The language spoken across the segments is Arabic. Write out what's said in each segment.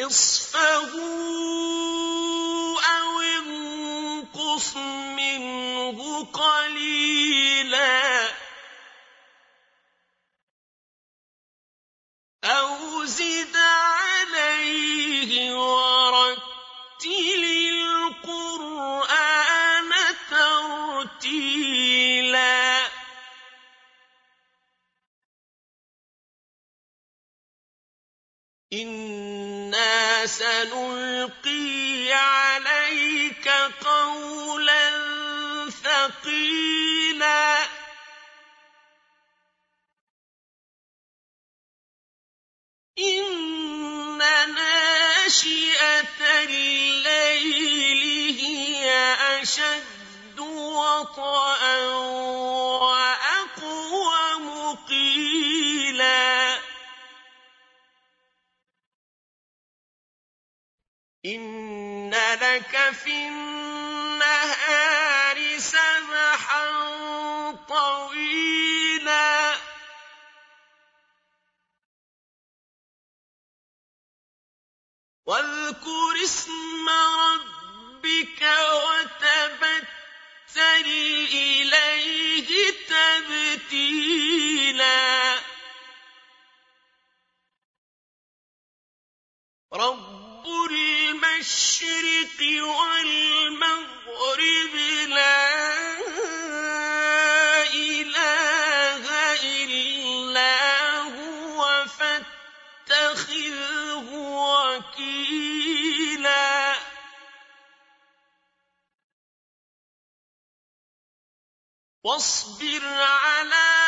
نصفه سنلقي عليك قولا ثقيلا. إن ناشئة الليل هي أشد وطئا لك في النهار سبحا طويلا. واذكر اسم ربك وتبتل إليه فاتخذه وكيلا واصبر على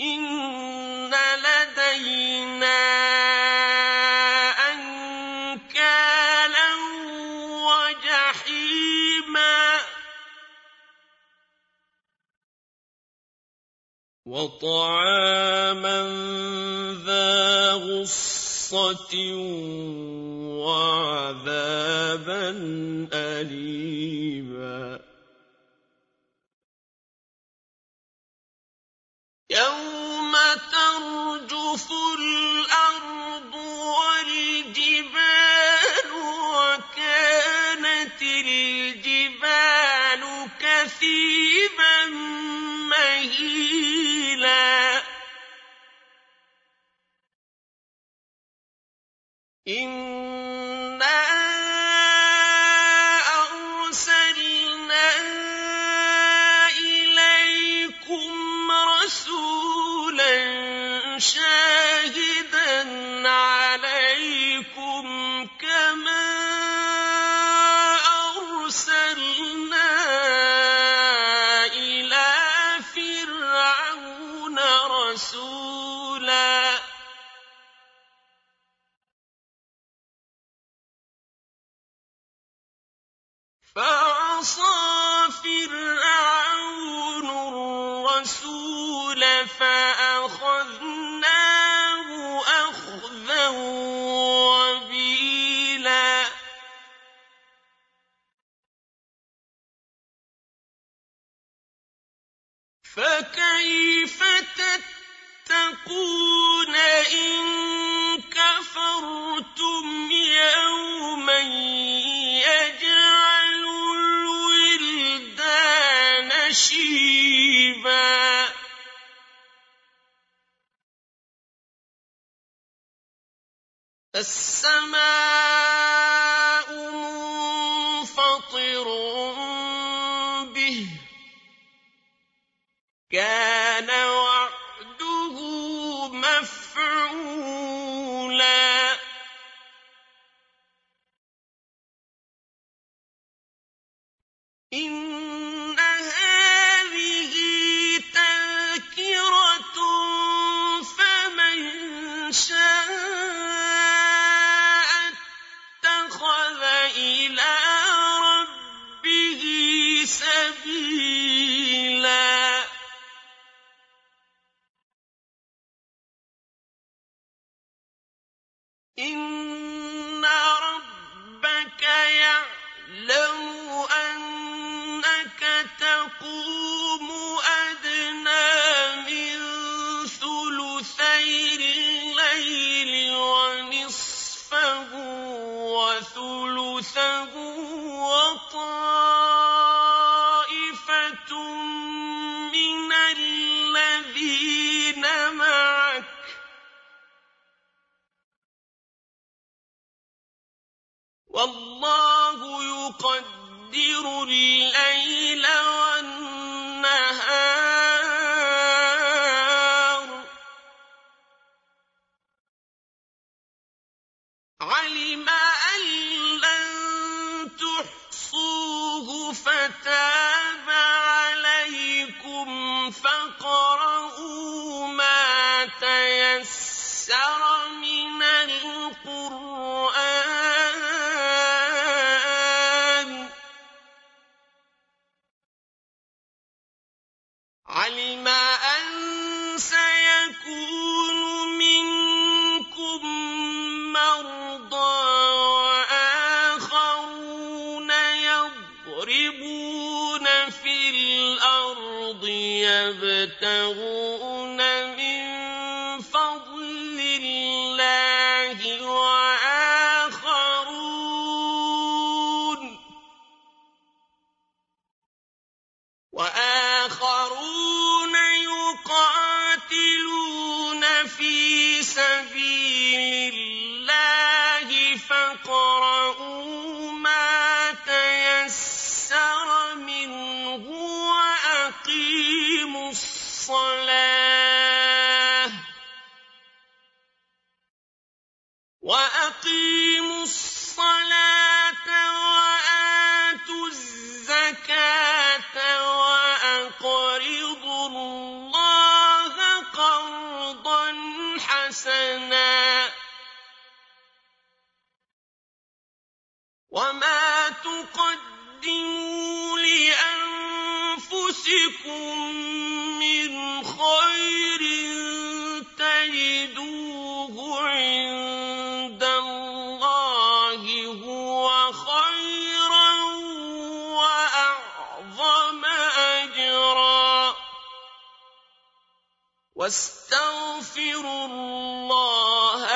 إن لدينا أنكالا وجحيما وطعاما ذا غصة وعذابا إنا فعصى فرعون الرسول فأخذناه أخذا وبيلا. فكيف تتقون إن كفرتم نشيبا السماء منفطر به. كان إن والله يقدر الليل والنهار. علم أن لن تحصوه فتاب يخربون في الأرض يبتغون تقرضوا الله قرضا حسنا. وما تقدموا لأنفسكم واستغفروا الله